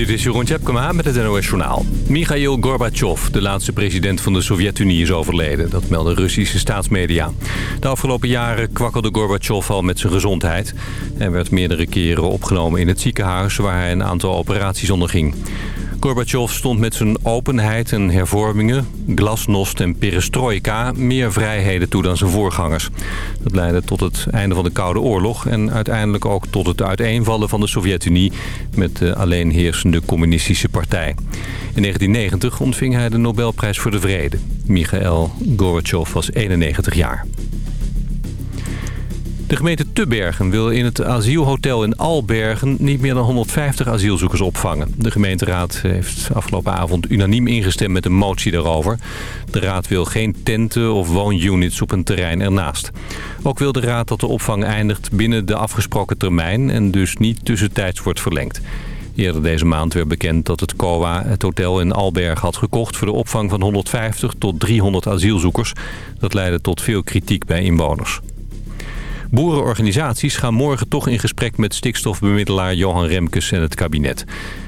Dit is Jeroen Tjepkema met het NOS Journaal. Mikhail Gorbachev, de laatste president van de Sovjet-Unie, is overleden. Dat melden Russische staatsmedia. De afgelopen jaren kwakkelde Gorbachev al met zijn gezondheid. en werd meerdere keren opgenomen in het ziekenhuis... waar hij een aantal operaties onderging. Gorbachev stond met zijn openheid en hervormingen, glasnost en perestroika meer vrijheden toe dan zijn voorgangers. Dat leidde tot het einde van de Koude Oorlog en uiteindelijk ook tot het uiteenvallen van de Sovjet-Unie met de alleen heersende communistische partij. In 1990 ontving hij de Nobelprijs voor de Vrede. Michael Gorbachev was 91 jaar. De gemeente Tubbergen wil in het asielhotel in Albergen niet meer dan 150 asielzoekers opvangen. De gemeenteraad heeft afgelopen avond unaniem ingestemd met een motie daarover. De raad wil geen tenten of woonunits op een terrein ernaast. Ook wil de raad dat de opvang eindigt binnen de afgesproken termijn en dus niet tussentijds wordt verlengd. Eerder deze maand werd bekend dat het COA het hotel in Alberg had gekocht... voor de opvang van 150 tot 300 asielzoekers. Dat leidde tot veel kritiek bij inwoners. Boerenorganisaties gaan morgen toch in gesprek met stikstofbemiddelaar Johan Remkes en het kabinet.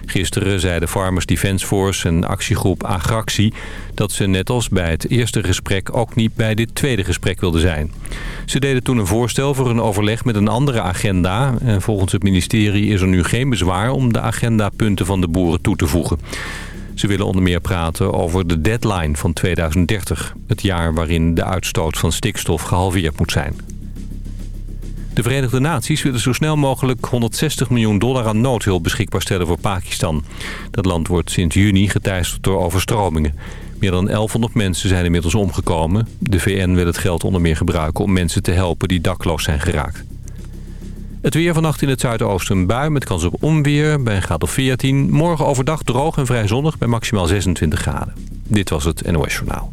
Gisteren zeiden Farmers Defence Force en actiegroep Agractie dat ze net als bij het eerste gesprek ook niet bij dit tweede gesprek wilden zijn. Ze deden toen een voorstel voor een overleg met een andere agenda. En volgens het ministerie is er nu geen bezwaar om de agendapunten van de boeren toe te voegen. Ze willen onder meer praten over de deadline van 2030. Het jaar waarin de uitstoot van stikstof gehalveerd moet zijn. De Verenigde Naties willen zo snel mogelijk 160 miljoen dollar aan noodhulp beschikbaar stellen voor Pakistan. Dat land wordt sinds juni geteisterd door overstromingen. Meer dan 1100 mensen zijn inmiddels omgekomen. De VN wil het geld onder meer gebruiken om mensen te helpen die dakloos zijn geraakt. Het weer vannacht in het zuidoosten een bui met kans op onweer bij een graad of 14. Morgen overdag droog en vrij zonnig bij maximaal 26 graden. Dit was het NOS Journaal.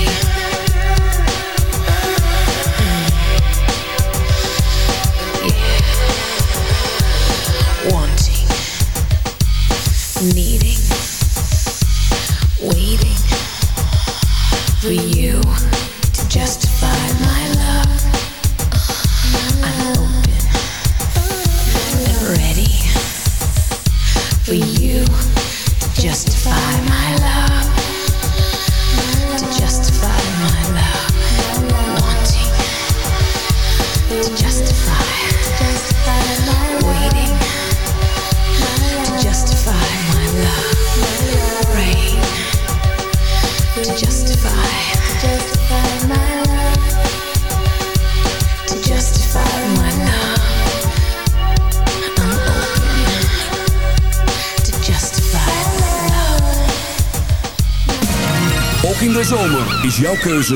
Keukeuze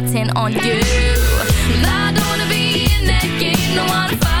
got ten on you. I don't wanna be in that game, no wanna fight.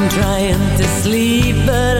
I'm trying to sleep, but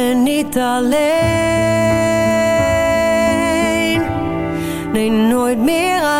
ben niet alleen. Nee, nooit meer alleen.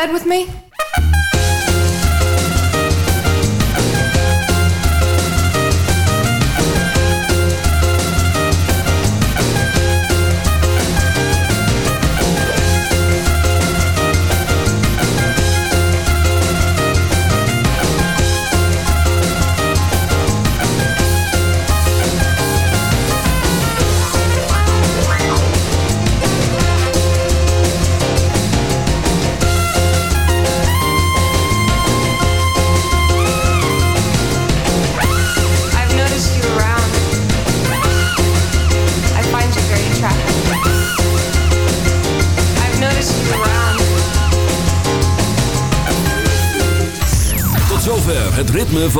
bed with me?